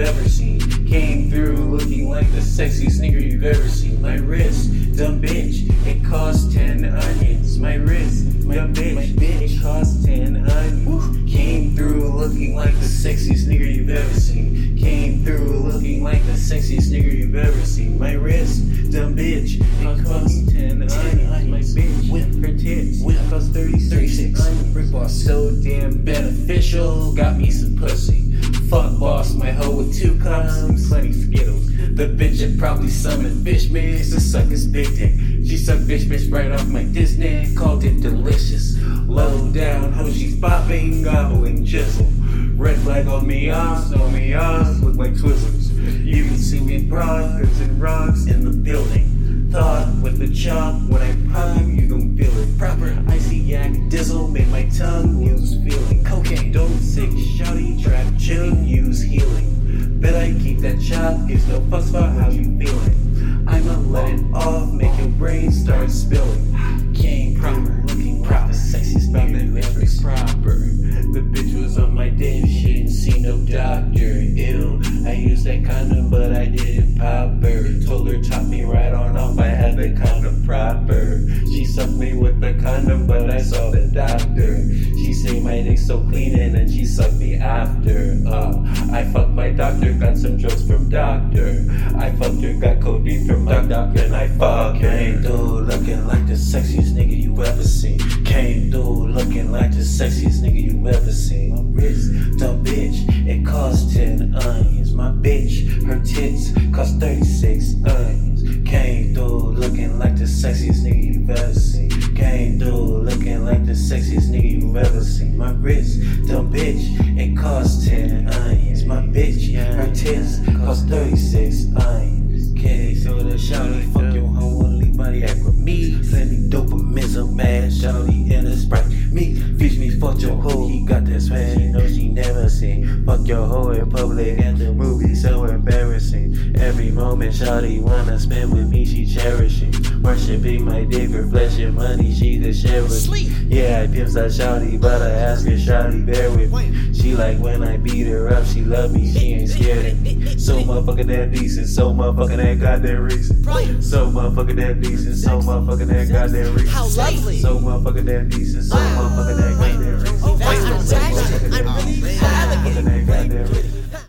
ever seen. Came through looking like the sexiest nigga you've ever seen. My wrist, dumb bitch, it cost 10 onions. My wrist, my bitch, my bitch, it cost 10 onions. Came through looking like the sexiest nigga you've ever seen. Came through looking like the sexiest nigga you've ever seen. My wrist, dumb bitch, it cost 10 onions. My bitch, whip her tits, whip cost 36 onions. Brick boss, so damn beneficial, got me some pussy. Probably summoned fish mix to suck his big dick. She sucked bitch bitch right off my Disney, called it delicious. Low down, hoe she's popping, gobbling chisel. Red flag on me off, on me off, look like Twizzlers. You can see me progress and rocks in the building. Thought with the chop, when I pop, you gon' feel it. Proper icy yak dizzle made my tongue lose feeling. Cocaine, don't sick, shouty, trap, chillin', use healing. Bet I keep that chop, gives no fucks about how used that condom, but I didn't pop her. Told her top me right on off, I had the condom proper. She sucked me with the condom, but I saw the doctor. She say my dick's so clean, and then she sucked me after. Uh, I fucked my doctor, got some drugs from doctor. I fucked her, got codeine from my doctor, and I fucked her. Came through looking like the sexiest nigga you ever seen. Came through looking like the sexiest nigga you ever seen. My wrist, dumb bitch, it cost 10 onions. Bitch, her tits cost 36 onions. Came through looking like the sexiest nigga you've ever seen. Came through looking like the sexiest nigga you've ever seen. My wrist, dumb bitch, it cost 10 onions. My bitch, her tits cost 36 onions. Okay, so the shouty, fuck your only body act with me. Plenty dopamine, so mad, shouty fuck your hoe, he got that swag, she know she never seen. Fuck your hoe in public at the movie, so embarrassing. Every moment, shouty wanna spend with me, she cherishing. Worshipping my dick for flesh and money, she the share with me. Yeah, I pimps that shouty, but I ask her, shouty, bear with me. She like when I beat her up, she love me, she ain't scared of me. So motherfucking that decent, so motherfucking that goddamn reason. So motherfucking that decent, so motherfucking that goddamn reason. How lovely. So motherfucking that decent, so motherfucking